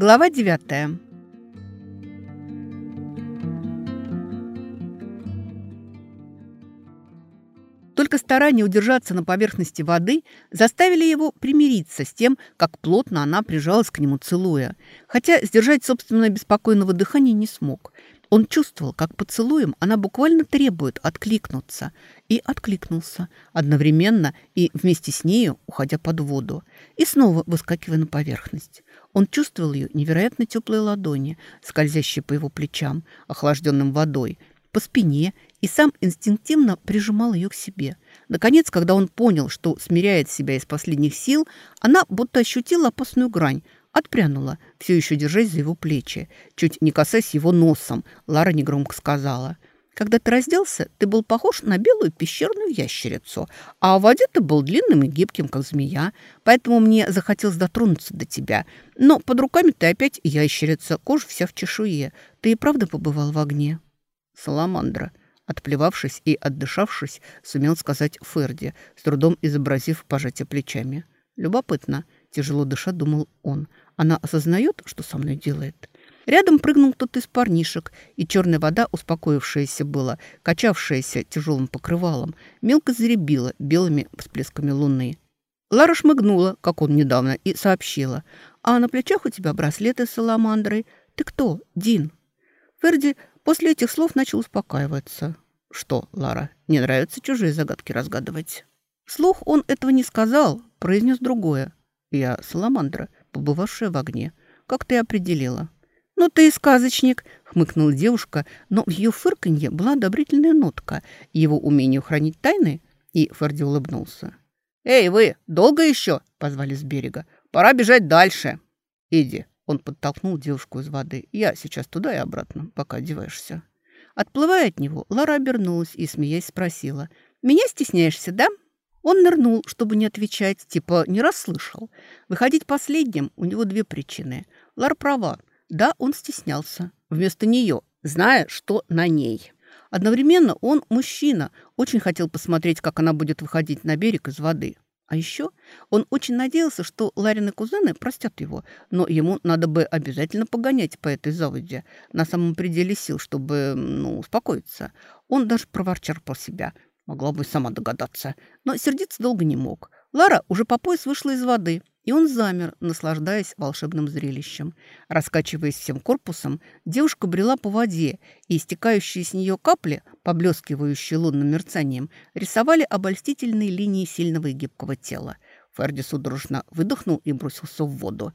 Глава девятая. Только старания удержаться на поверхности воды заставили его примириться с тем, как плотно она прижалась к нему целуя. Хотя сдержать собственное беспокойного дыхания не смог. Он чувствовал, как поцелуем она буквально требует откликнуться. И откликнулся, одновременно и вместе с нею, уходя под воду. И снова выскакивая на поверхность. Он чувствовал ее невероятно теплые ладони, скользящие по его плечам, охлажденным водой, по спине и сам инстинктивно прижимал ее к себе. Наконец, когда он понял, что смиряет себя из последних сил, она будто ощутила опасную грань, отпрянула, все еще держась за его плечи. Чуть не касаясь его носом, Лара негромко сказала. «Когда ты разделся, ты был похож на белую пещерную ящерицу, а в воде ты был длинным и гибким, как змея, поэтому мне захотелось дотронуться до тебя. Но под руками ты опять ящерица, кожа вся в чешуе. Ты и правда побывал в огне?» «Саламандра», Отплевавшись и отдышавшись, сумел сказать Ферди, с трудом изобразив пожатие плечами. «Любопытно», — тяжело дыша думал он. «Она осознает, что со мной делает?» Рядом прыгнул кто-то из парнишек, и черная вода, успокоившаяся была, качавшаяся тяжелым покрывалом, мелко заребила белыми всплесками луны. Лара шмыгнула, как он недавно, и сообщила. «А на плечах у тебя браслеты с саламандрой. Ты кто, Дин?» Ферди После этих слов начал успокаиваться. «Что, Лара, не нравится чужие загадки разгадывать?» Слух он этого не сказал, произнес другое. «Я саламандра, побывавшая в огне. Как ты определила?» «Ну ты и сказочник», — хмыкнула девушка, но в ее фырканье была одобрительная нотка. Его умению хранить тайны, и Ферди улыбнулся. «Эй, вы, долго еще?» — позвали с берега. «Пора бежать дальше». «Иди, он подтолкнул девушку из воды. «Я сейчас туда и обратно, пока одеваешься». Отплывая от него, Лара обернулась и, смеясь, спросила. «Меня стесняешься, да?» Он нырнул, чтобы не отвечать, типа не расслышал. Выходить последним у него две причины. Лара права. Да, он стеснялся. Вместо нее, зная, что на ней. Одновременно он мужчина. Очень хотел посмотреть, как она будет выходить на берег из воды. А еще он очень надеялся, что Ларины кузены простят его, но ему надо бы обязательно погонять по этой заводе на самом пределе сил, чтобы, ну, успокоиться. Он даже проворчал про себя. Могла бы сама догадаться. Но сердиться долго не мог. Лара уже по пояс вышла из воды, и он замер, наслаждаясь волшебным зрелищем. Раскачиваясь всем корпусом, девушка брела по воде, и истекающие с нее капли, поблескивающие лунным мерцанием, рисовали обольстительные линии сильного и гибкого тела. Ферди судорожно выдохнул и бросился в воду.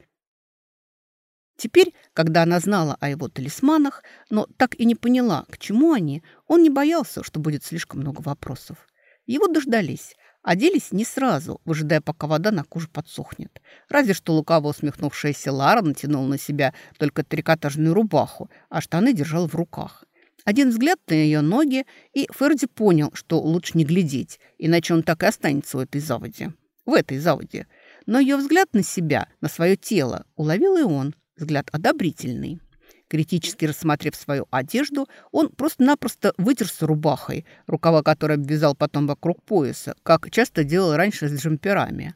Теперь, когда она знала о его талисманах, но так и не поняла, к чему они, он не боялся, что будет слишком много вопросов. Его дождались. Оделись не сразу, выжидая, пока вода на коже подсохнет. Разве что лукаво усмехнувшаяся Лара натянула на себя только трикотажную рубаху, а штаны держал в руках. Один взгляд на ее ноги, и Ферди понял, что лучше не глядеть, иначе он так и останется в этой заводе. В этой заводе. Но ее взгляд на себя, на свое тело, уловил и он, взгляд одобрительный. Критически рассмотрев свою одежду, он просто-напросто вытерся рубахой, рукава которой обвязал потом вокруг пояса, как часто делал раньше с джемперами.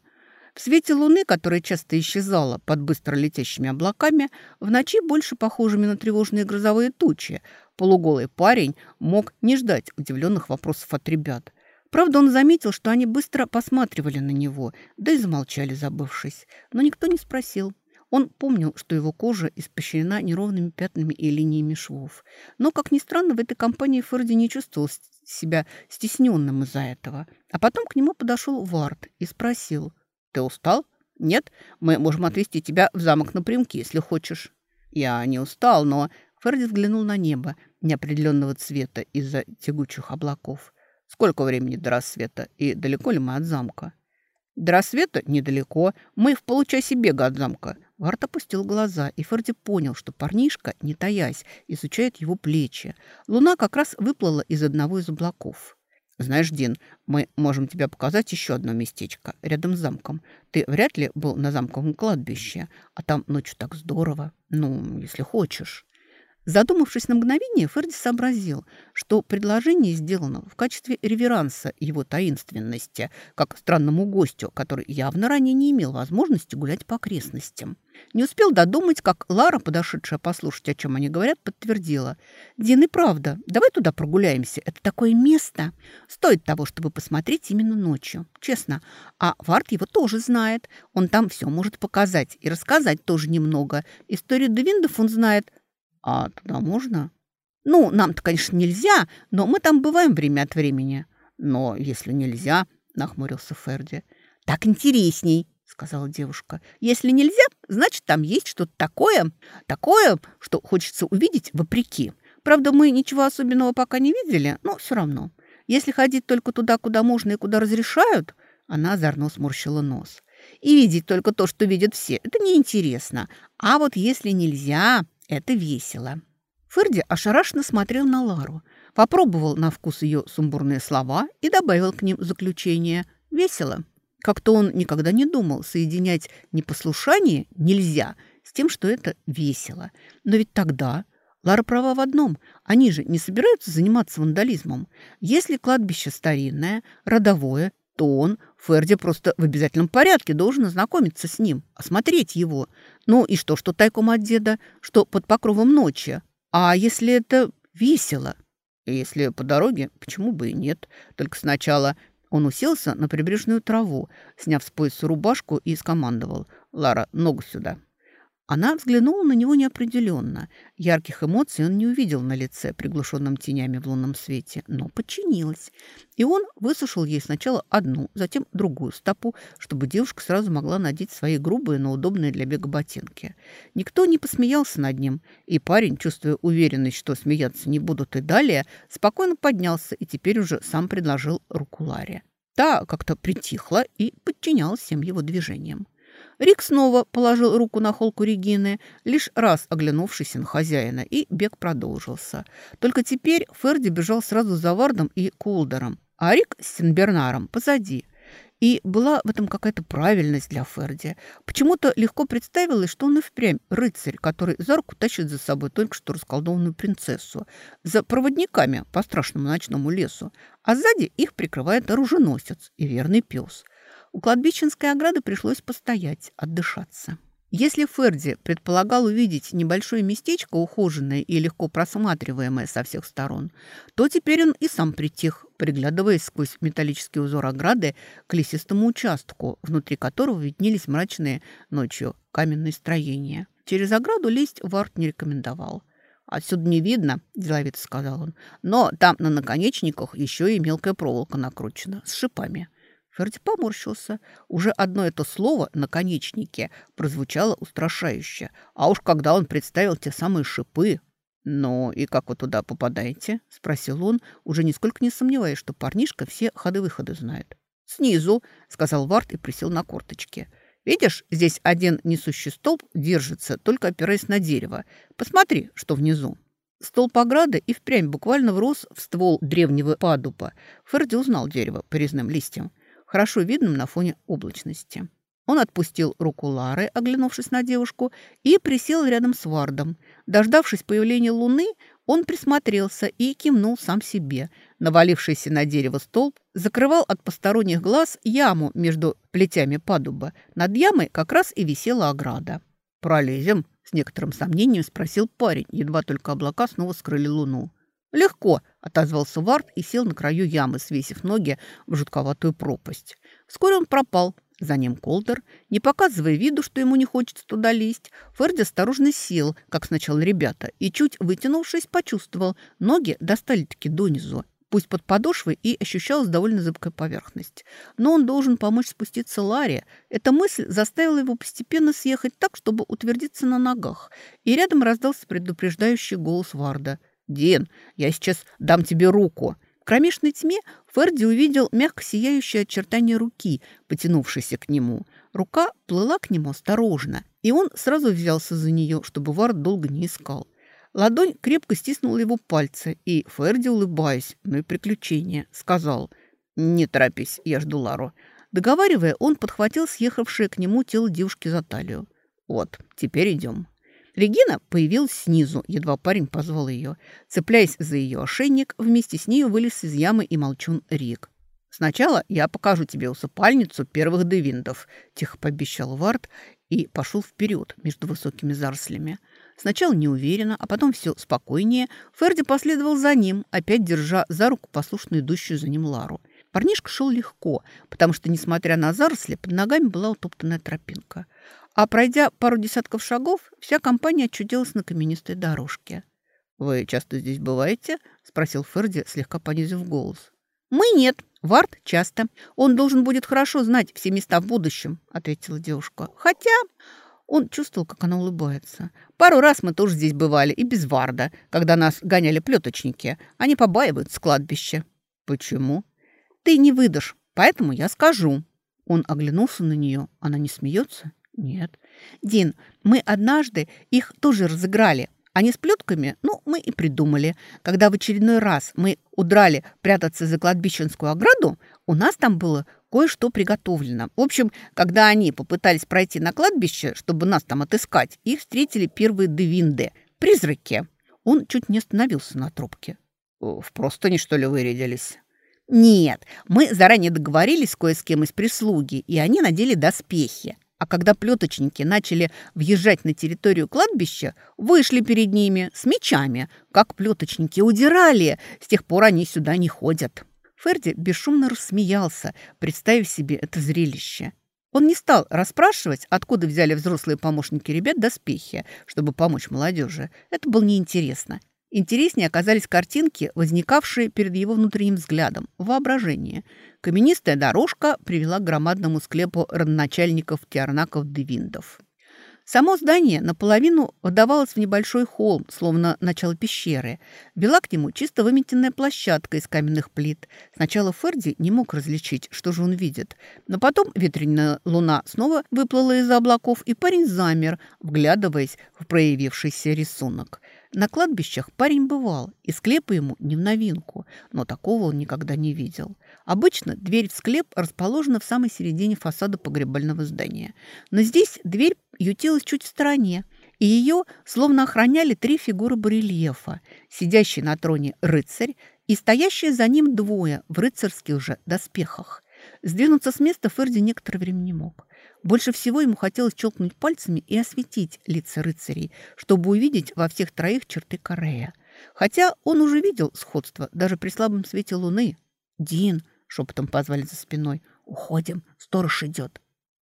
В свете луны, которая часто исчезала под быстро летящими облаками, в ночи больше похожими на тревожные грозовые тучи, полуголый парень мог не ждать удивленных вопросов от ребят. Правда, он заметил, что они быстро посматривали на него, да и замолчали, забывшись. Но никто не спросил, он помнил, что его кожа испещрена неровными пятнами и линиями швов. Но, как ни странно, в этой компании Ферди не чувствовал себя стесненным из-за этого. А потом к нему подошел Вард и спросил. «Ты устал? Нет? Мы можем отвезти тебя в замок напрямки, если хочешь». «Я не устал, но...» Ферди взглянул на небо неопределенного цвета из-за тягучих облаков. «Сколько времени до рассвета? И далеко ли мы от замка?» «До рассвета недалеко. Мы в получасе бега от замка. Варт опустил глаза, и Ферди понял, что парнишка, не таясь, изучает его плечи. Луна как раз выплыла из одного из облаков. «Знаешь, Дин, мы можем тебе показать еще одно местечко рядом с замком. Ты вряд ли был на замковом кладбище, а там ночью так здорово. Ну, если хочешь». Задумавшись на мгновение, Ферди сообразил, что предложение сделано в качестве реверанса его таинственности, как странному гостю, который явно ранее не имел возможности гулять по окрестностям. Не успел додумать, как Лара, подошедшая послушать, о чем они говорят, подтвердила. «Дин, и правда, давай туда прогуляемся. Это такое место. Стоит того, чтобы посмотреть именно ночью. Честно. А Варт его тоже знает. Он там все может показать и рассказать тоже немного. Историю Девиндов он знает. А туда можно?» «Ну, нам-то, конечно, нельзя, но мы там бываем время от времени». «Но если нельзя», — нахмурился Ферди. «Так интересней», сказала девушка. «Если нельзя, значит, там есть что-то такое, такое, что хочется увидеть вопреки. Правда, мы ничего особенного пока не видели, но все равно. Если ходить только туда, куда можно и куда разрешают...» Она озорно сморщила нос. «И видеть только то, что видят все, это неинтересно. А вот если нельзя, это весело». Ферди ошарашенно смотрел на Лару, попробовал на вкус ее сумбурные слова и добавил к ним заключение «Весело». Как-то он никогда не думал соединять непослушание «нельзя» с тем, что это весело. Но ведь тогда Лара права в одном. Они же не собираются заниматься вандализмом. Если кладбище старинное, родовое, то он, Ферди, просто в обязательном порядке должен ознакомиться с ним, осмотреть его. Ну и что, что тайком от деда, что под покровом ночи. А если это весело? Если по дороге, почему бы и нет? Только сначала он уселся на прибрежную траву, сняв с пояса рубашку и скомандовал «Лара, ногу сюда». Она взглянула на него неопределенно. Ярких эмоций он не увидел на лице, приглушенном тенями в лунном свете, но подчинилась. И он высушил ей сначала одну, затем другую стопу, чтобы девушка сразу могла надеть свои грубые, но удобные для бега ботинки. Никто не посмеялся над ним, и парень, чувствуя уверенность, что смеяться не будут и далее, спокойно поднялся и теперь уже сам предложил руку Ларе. Та как-то притихла и подчинялась всем его движениям. Рик снова положил руку на холку Регины, лишь раз оглянувшись на хозяина, и бег продолжился. Только теперь Ферди бежал сразу за Вардом и Кулдером, а Рик с Синбернаром позади. И была в этом какая-то правильность для Ферди. Почему-то легко представилось, что он и впрямь рыцарь, который за руку тащит за собой только что расколдованную принцессу, за проводниками по страшному ночному лесу, а сзади их прикрывает оруженосец и верный пес – у кладбищенской ограды пришлось постоять, отдышаться. Если Ферди предполагал увидеть небольшое местечко, ухоженное и легко просматриваемое со всех сторон, то теперь он и сам притих, приглядываясь сквозь металлический узор ограды к лесистому участку, внутри которого виднелись мрачные ночью каменные строения. Через ограду лезть Варт не рекомендовал. «Отсюда не видно», – деловито сказал он, «но там на наконечниках еще и мелкая проволока накручена с шипами». Ферди поморщился. Уже одно это слово «наконечники» прозвучало устрашающе. А уж когда он представил те самые шипы... «Ну и как вы туда попадаете?» – спросил он, уже нисколько не сомневаясь, что парнишка все ходы-выходы знает. «Снизу», – сказал Варт и присел на корточки. «Видишь, здесь один несущий столб держится, только опираясь на дерево. Посмотри, что внизу». Столб ограды и впрямь буквально врос в ствол древнего падупа. Ферди узнал дерево по резным листьям хорошо видным на фоне облачности. Он отпустил руку Лары, оглянувшись на девушку, и присел рядом с Вардом. Дождавшись появления луны, он присмотрелся и кивнул сам себе. Навалившийся на дерево столб закрывал от посторонних глаз яму между плетями падуба. Над ямой как раз и висела ограда. «Пролезем?» – с некоторым сомнением спросил парень, едва только облака снова скрыли луну. «Легко», — отозвался Вард и сел на краю ямы, свесив ноги в жутковатую пропасть. Вскоре он пропал. За ним Колдер, не показывая виду, что ему не хочется туда лезть, Ферди осторожно сел, как сначала ребята, и, чуть вытянувшись, почувствовал, ноги достали-таки донизу, пусть под подошвой и ощущалась довольно зыбкая поверхность. Но он должен помочь спуститься Ларе. Эта мысль заставила его постепенно съехать так, чтобы утвердиться на ногах. И рядом раздался предупреждающий голос Варда. «Дин, я сейчас дам тебе руку». В кромешной тьме Ферди увидел мягко сияющее очертание руки, потянувшейся к нему. Рука плыла к нему осторожно, и он сразу взялся за нее, чтобы Вард долго не искал. Ладонь крепко стиснула его пальцы, и Ферди, улыбаясь, ну и приключение, сказал «Не торопись, я жду Лару». Договаривая, он подхватил съехавшее к нему тело девушки за талию. «Вот, теперь идем». Регина появилась снизу, едва парень позвал ее. Цепляясь за ее ошейник, вместе с нею вылез из ямы и молчун Рик. «Сначала я покажу тебе усыпальницу первых девиндов», – тихо пообещал Вард и пошел вперед между высокими зарослями. Сначала неуверенно, а потом все спокойнее. Ферди последовал за ним, опять держа за руку послушно идущую за ним Лару. Парнишка шел легко, потому что, несмотря на заросли, под ногами была утоптанная тропинка. А пройдя пару десятков шагов, вся компания очутилась на каменистой дорожке. «Вы часто здесь бываете?» – спросил Ферди, слегка понизив голос. «Мы нет. Вард часто. Он должен будет хорошо знать все места в будущем», – ответила девушка. «Хотя...» Он чувствовал, как она улыбается. «Пару раз мы тоже здесь бывали, и без Варда, когда нас гоняли плеточники. Они побаивают с кладбища». «Почему?» «Ты не выдашь, поэтому я скажу». Он оглянулся на нее. Она не смеется? Нет. «Дин, мы однажды их тоже разыграли. Они с плетками, ну, мы и придумали. Когда в очередной раз мы удрали прятаться за кладбищенскую ограду, у нас там было кое-что приготовлено. В общем, когда они попытались пройти на кладбище, чтобы нас там отыскать, их встретили первые девинды – призраки. Он чуть не остановился на трубке. «В простыни, что ли, вырядились?» «Нет, мы заранее договорились кое с кем из прислуги, и они надели доспехи. А когда плеточники начали въезжать на территорию кладбища, вышли перед ними с мечами. Как плеточники удирали, с тех пор они сюда не ходят. Ферди бесшумно рассмеялся, представив себе это зрелище. Он не стал расспрашивать, откуда взяли взрослые помощники ребят доспехи, чтобы помочь молодежи. Это было неинтересно. Интереснее оказались картинки, возникавшие перед его внутренним взглядом, воображение. Каменистая дорожка привела к громадному склепу родоначальников Тиарнаков-Девиндов. Само здание наполовину выдавалось в небольшой холм, словно начало пещеры. Вела к нему чисто выметенная площадка из каменных плит. Сначала Ферди не мог различить, что же он видит. Но потом ветреная луна снова выплыла из облаков, и парень замер, вглядываясь в проявившийся рисунок – на кладбищах парень бывал, и склепы ему не в новинку, но такого он никогда не видел. Обычно дверь в склеп расположена в самой середине фасада погребального здания. Но здесь дверь ютилась чуть в стороне, и ее словно охраняли три фигуры барельефа, сидящий на троне рыцарь и стоящие за ним двое в рыцарских же доспехах. Сдвинуться с места Ферди некоторое время не мог. Больше всего ему хотелось челкнуть пальцами и осветить лица рыцарей, чтобы увидеть во всех троих черты Корея. Хотя он уже видел сходство даже при слабом свете луны. «Дин!» — шепотом позвали за спиной. «Уходим, сторож идет».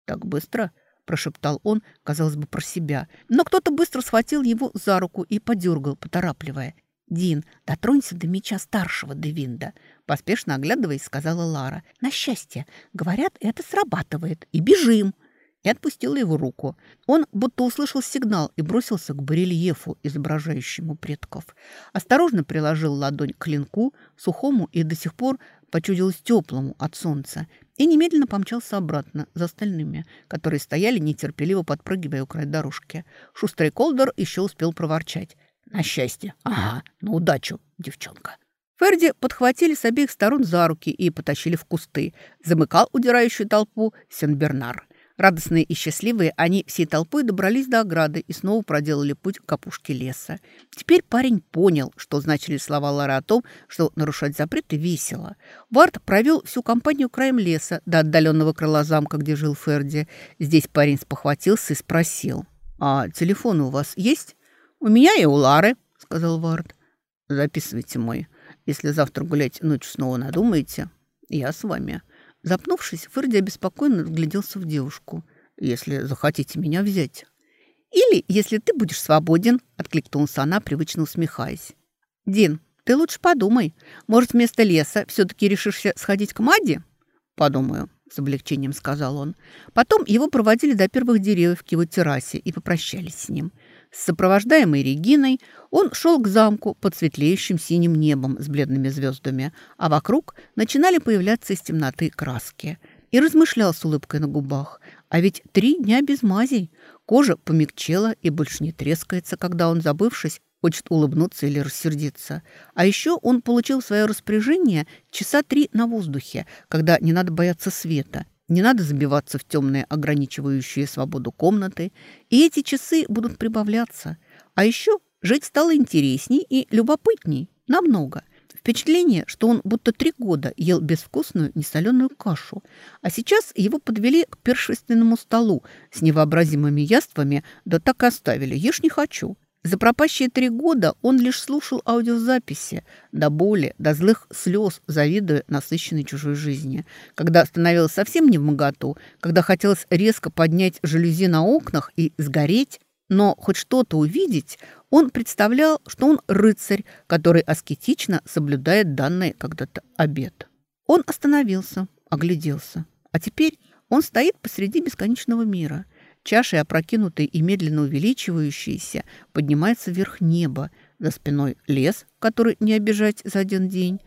«Так быстро?» — прошептал он, казалось бы, про себя. Но кто-то быстро схватил его за руку и подергал, поторапливая. «Дин, дотронься до меча старшего Девинда», — поспешно оглядываясь, сказала Лара. «На счастье. Говорят, это срабатывает. И бежим!» И отпустила его руку. Он будто услышал сигнал и бросился к барельефу, изображающему предков. Осторожно приложил ладонь к клинку, сухому и до сих пор почудилось теплому от солнца, и немедленно помчался обратно за остальными, которые стояли, нетерпеливо подпрыгивая у края дорожки. Шустрый Колдор еще успел проворчать. На счастье. Ага, на удачу, девчонка. Ферди подхватили с обеих сторон за руки и потащили в кусты. Замыкал удирающую толпу Сен-Бернар. Радостные и счастливые, они всей толпой добрались до ограды и снова проделали путь к опушке леса. Теперь парень понял, что значили слова Лары о том, что нарушать запреты весело. Вард провел всю компанию краем леса до отдаленного крыла замка, где жил Ферди. Здесь парень спохватился и спросил. «А телефоны у вас есть?» «У меня и у Лары», — сказал Вард. «Записывайте мой. Если завтра гулять ночью снова надумаете, я с вами». Запнувшись, Ферди обеспокоенно вгляделся в девушку. «Если захотите меня взять». «Или если ты будешь свободен», — откликнулась она, привычно усмехаясь. «Дин, ты лучше подумай. Может, вместо леса все-таки решишься сходить к Маде?» «Подумаю», — с облегчением сказал он. Потом его проводили до первых деревьев к его террасе и попрощались с ним — Сопровождаемый Региной, он шел к замку под светлеющим синим небом с бледными звездами, а вокруг начинали появляться из темноты краски. И размышлял с улыбкой на губах. А ведь три дня без мазей. Кожа помягчела и больше не трескается, когда он, забывшись, хочет улыбнуться или рассердиться. А еще он получил свое распоряжение часа три на воздухе, когда не надо бояться света. Не надо забиваться в темные, ограничивающие свободу комнаты, и эти часы будут прибавляться. А еще жить стало интересней и любопытней. Намного. Впечатление, что он будто три года ел безвкусную несоленую кашу, а сейчас его подвели к першественному столу с невообразимыми яствами, да так и оставили. Ешь не хочу. За пропащие три года он лишь слушал аудиозаписи, до боли, до злых слез, завидуя насыщенной чужой жизни. Когда становилось совсем не в моготу, когда хотелось резко поднять жалюзи на окнах и сгореть, но хоть что-то увидеть, он представлял, что он рыцарь, который аскетично соблюдает данный когда-то обед. Он остановился, огляделся. А теперь он стоит посреди бесконечного мира – Чашей, опрокинутой и медленно увеличивающейся, поднимается вверх неба. За спиной лес, который не обижать за один день.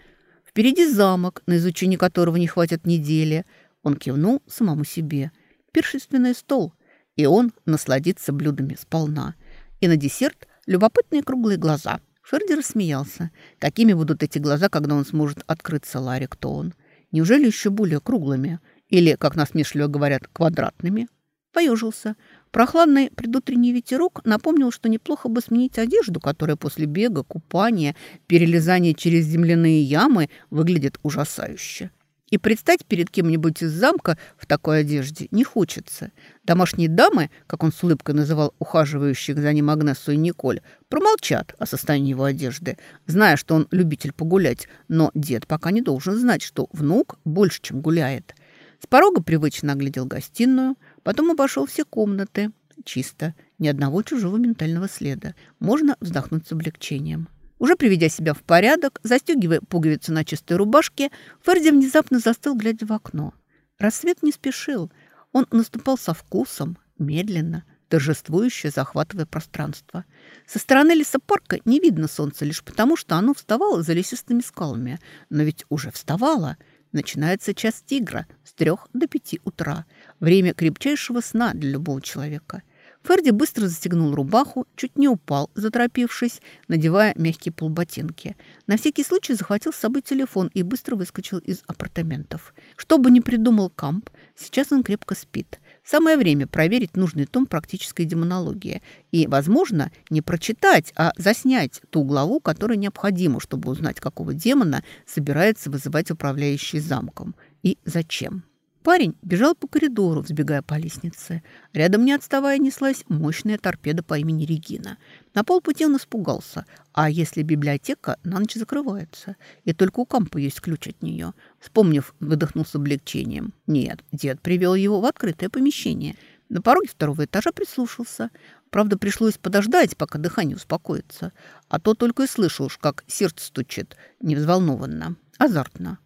Впереди замок, на изучение которого не хватит недели. Он кивнул самому себе. Першественный стол. И он насладится блюдами сполна. И на десерт любопытные круглые глаза. Ферди рассмеялся. Какими будут эти глаза, когда он сможет открыться, Ларри, кто он? Неужели еще более круглыми? Или, как насмешливо говорят, квадратными? Поежился. Прохладный предутренний ветерок напомнил, что неплохо бы сменить одежду, которая после бега, купания, перелезания через земляные ямы выглядит ужасающе. И предстать перед кем-нибудь из замка в такой одежде не хочется. Домашние дамы, как он с улыбкой называл ухаживающих за ним Агнесу и Николь, промолчат о состоянии его одежды, зная, что он любитель погулять, но дед пока не должен знать, что внук больше, чем гуляет. С порога привычно оглядел гостиную – Потом обошел все комнаты. Чисто. Ни одного чужого ментального следа. Можно вздохнуть с облегчением. Уже приведя себя в порядок, застегивая пуговицу на чистой рубашке, Ферди внезапно застыл, глядя в окно. Рассвет не спешил. Он наступал со вкусом, медленно, торжествующе захватывая пространство. Со стороны лесопарка не видно солнца лишь потому, что оно вставало за лесистыми скалами. Но ведь уже вставало. Начинается час тигра с трех до пяти утра. Время крепчайшего сна для любого человека. Ферди быстро застегнул рубаху, чуть не упал, заторопившись, надевая мягкие полботинки. На всякий случай захватил с собой телефон и быстро выскочил из апартаментов. Что бы ни придумал Камп, сейчас он крепко спит. Самое время проверить нужный том практической демонологии и, возможно, не прочитать, а заснять ту главу, которая необходима, чтобы узнать, какого демона собирается вызывать управляющий замком и зачем. Парень бежал по коридору, взбегая по лестнице. Рядом, не отставая, неслась мощная торпеда по имени Регина. На полпути он испугался. А если библиотека на ночь закрывается? И только у Кампа есть ключ от нее. Вспомнив, выдохнул с облегчением. Нет, дед привел его в открытое помещение. На пороге второго этажа прислушался. Правда, пришлось подождать, пока дыхание успокоится. А то только и слышал, как сердце стучит, невзволнованно, азартно.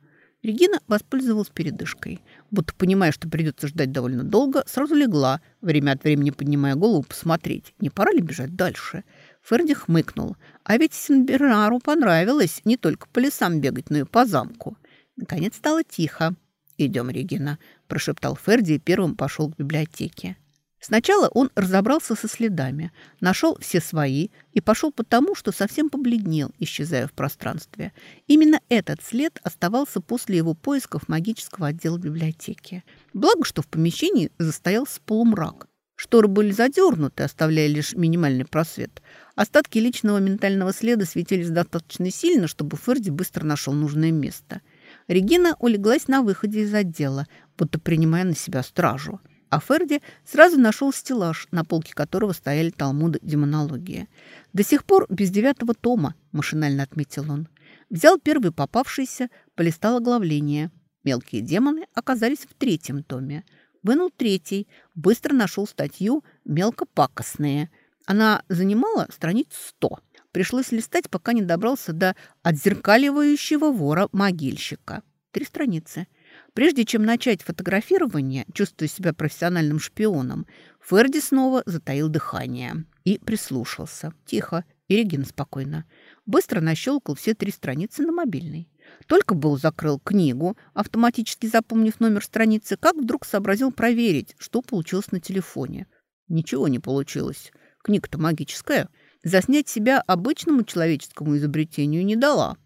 Регина воспользовалась передышкой. Будто понимая, что придется ждать довольно долго, сразу легла, время от времени поднимая голову посмотреть, не пора ли бежать дальше. Ферди хмыкнул. А ведь Синбернару понравилось не только по лесам бегать, но и по замку. Наконец стало тихо. «Идем, Регина», – прошептал Ферди и первым пошел к библиотеке. Сначала он разобрался со следами, нашел все свои и пошел потому, что совсем побледнел, исчезая в пространстве. Именно этот след оставался после его поисков магического отдела библиотеки. Благо, что в помещении застоялся полумрак. Шторы были задернуты, оставляя лишь минимальный просвет. Остатки личного ментального следа светились достаточно сильно, чтобы Ферди быстро нашел нужное место. Регина улеглась на выходе из отдела, будто принимая на себя стражу – а Ферди сразу нашел стеллаж, на полке которого стояли талмуды демонологии. «До сих пор без девятого тома», – машинально отметил он. Взял первый попавшийся, полистал оглавление. Мелкие демоны оказались в третьем томе. Вынул третий, быстро нашел статью «Мелкопакостные». Она занимала страниц сто. Пришлось листать, пока не добрался до отзеркаливающего вора-могильщика. Три страницы – Прежде чем начать фотографирование, чувствуя себя профессиональным шпионом, Ферди снова затаил дыхание и прислушался. Тихо и Регина спокойно. Быстро нащелкал все три страницы на мобильный. Только был закрыл книгу, автоматически запомнив номер страницы, как вдруг сообразил проверить, что получилось на телефоне. Ничего не получилось. Книга-то магическая. Заснять себя обычному человеческому изобретению не дала.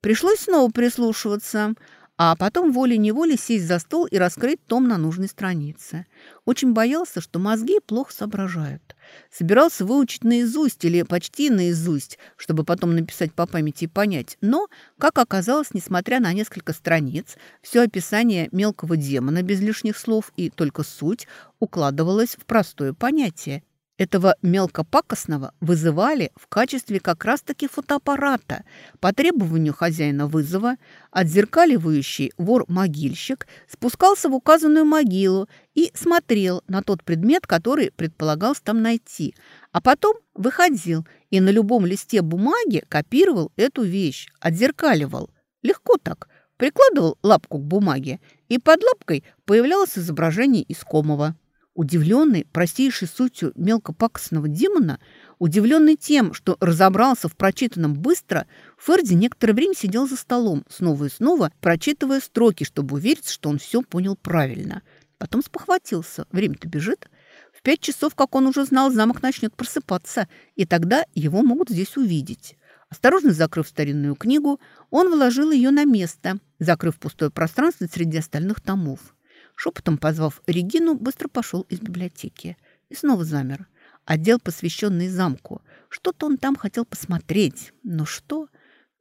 Пришлось снова прислушиваться – а потом волей-неволей сесть за стол и раскрыть том на нужной странице. Очень боялся, что мозги плохо соображают. Собирался выучить наизусть или почти наизусть, чтобы потом написать по памяти и понять. Но, как оказалось, несмотря на несколько страниц, все описание мелкого демона без лишних слов и только суть укладывалось в простое понятие – этого мелкопакостного вызывали в качестве как раз-таки фотоаппарата. По требованию хозяина вызова отзеркаливающий вор-могильщик спускался в указанную могилу и смотрел на тот предмет, который предполагалось там найти, а потом выходил и на любом листе бумаги копировал эту вещь, отзеркаливал. Легко так. Прикладывал лапку к бумаге, и под лапкой появлялось изображение искомого. Удивленный простейшей сутью мелкопакостного демона, удивленный тем, что разобрался в прочитанном быстро, Ферди некоторое время сидел за столом, снова и снова прочитывая строки, чтобы увериться, что он все понял правильно. Потом спохватился. Время-то бежит. В пять часов, как он уже знал, замок начнет просыпаться, и тогда его могут здесь увидеть. Осторожно закрыв старинную книгу, он вложил ее на место, закрыв пустое пространство среди остальных томов. Шепотом позвав Регину, быстро пошел из библиотеки. И снова замер. Отдел, посвященный замку. Что-то он там хотел посмотреть. Но что?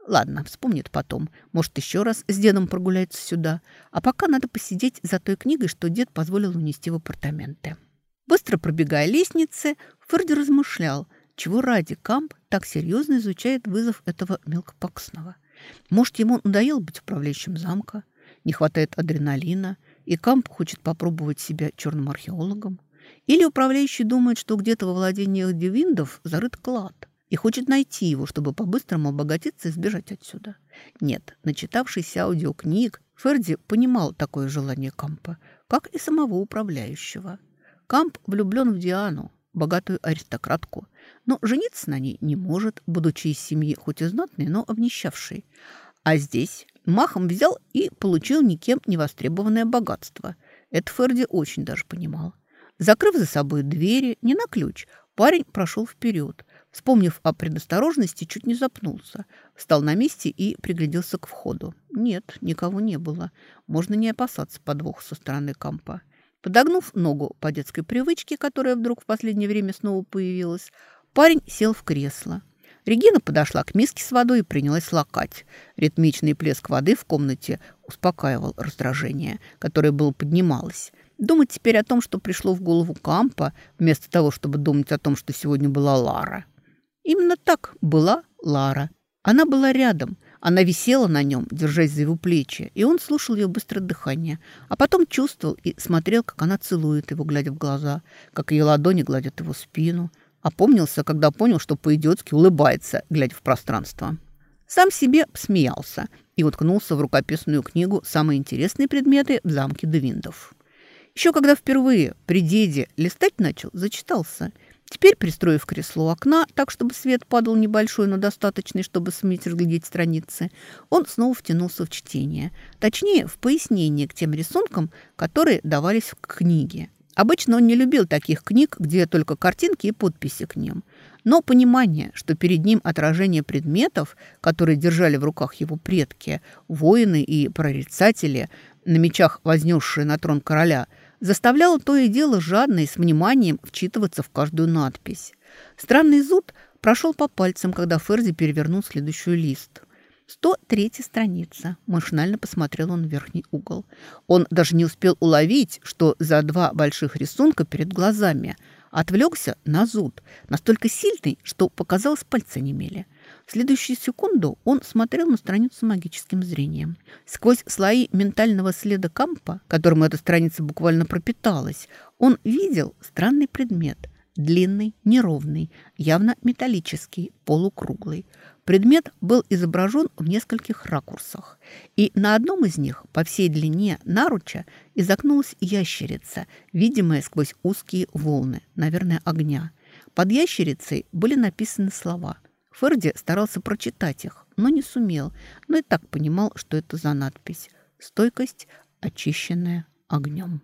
Ладно, вспомнит потом. Может, еще раз с дедом прогуляется сюда. А пока надо посидеть за той книгой, что дед позволил унести в апартаменты. Быстро пробегая лестницы, Ферди размышлял, чего ради Камп так серьезно изучает вызов этого мелкопаксного. Может, ему надоело быть управляющим замка? Не хватает адреналина? И Камп хочет попробовать себя черным археологом. Или управляющий думает, что где-то во владениях Дивиндов зарыт клад и хочет найти его, чтобы по-быстрому обогатиться и сбежать отсюда. Нет, начитавшийся аудиокниг, Ферди понимал такое желание Кампа, как и самого управляющего. Камп влюблен в Диану, богатую аристократку, но жениться на ней не может, будучи из семьи хоть и знатной, но обнищавшей. А здесь махом взял и получил никем не востребованное богатство. Это Ферди очень даже понимал. Закрыв за собой двери, не на ключ, парень прошел вперед. Вспомнив о предосторожности, чуть не запнулся. Встал на месте и пригляделся к входу. Нет, никого не было. Можно не опасаться подвоха со стороны кампа. Подогнув ногу по детской привычке, которая вдруг в последнее время снова появилась, парень сел в кресло. Регина подошла к миске с водой и принялась лакать. Ритмичный плеск воды в комнате успокаивал раздражение, которое было поднималось. Думать теперь о том, что пришло в голову Кампа, вместо того, чтобы думать о том, что сегодня была Лара. Именно так была Лара. Она была рядом, она висела на нем, держась за его плечи, и он слушал ее быстрое дыхание, а потом чувствовал и смотрел, как она целует его, глядя в глаза, как ее ладони гладят его спину – Опомнился, когда понял, что по-идиотски улыбается, глядя в пространство. Сам себе смеялся и уткнулся в рукописную книгу «Самые интересные предметы в замке Девиндов». Еще когда впервые при деде листать начал, зачитался. Теперь, пристроив кресло окна, так, чтобы свет падал небольшой, но достаточный, чтобы суметь разглядеть страницы, он снова втянулся в чтение. Точнее, в пояснение к тем рисункам, которые давались в книге. Обычно он не любил таких книг, где только картинки и подписи к ним. Но понимание, что перед ним отражение предметов, которые держали в руках его предки, воины и прорицатели, на мечах вознесшие на трон короля, заставляло то и дело жадно и с вниманием вчитываться в каждую надпись. Странный зуд прошел по пальцам, когда Ферзи перевернул следующий лист. 103 страница. Машинально посмотрел он в верхний угол. Он даже не успел уловить, что за два больших рисунка перед глазами отвлекся на зуд, настолько сильный, что, показалось, пальцы немели. В следующую секунду он смотрел на страницу магическим зрением. Сквозь слои ментального следа Кампа, которым эта страница буквально пропиталась, он видел странный предмет – длинный, неровный, явно металлический, полукруглый. Предмет был изображен в нескольких ракурсах, и на одном из них по всей длине наруча изогнулась ящерица, видимая сквозь узкие волны, наверное, огня. Под ящерицей были написаны слова. Ферди старался прочитать их, но не сумел, но и так понимал, что это за надпись «Стойкость, очищенная огнем».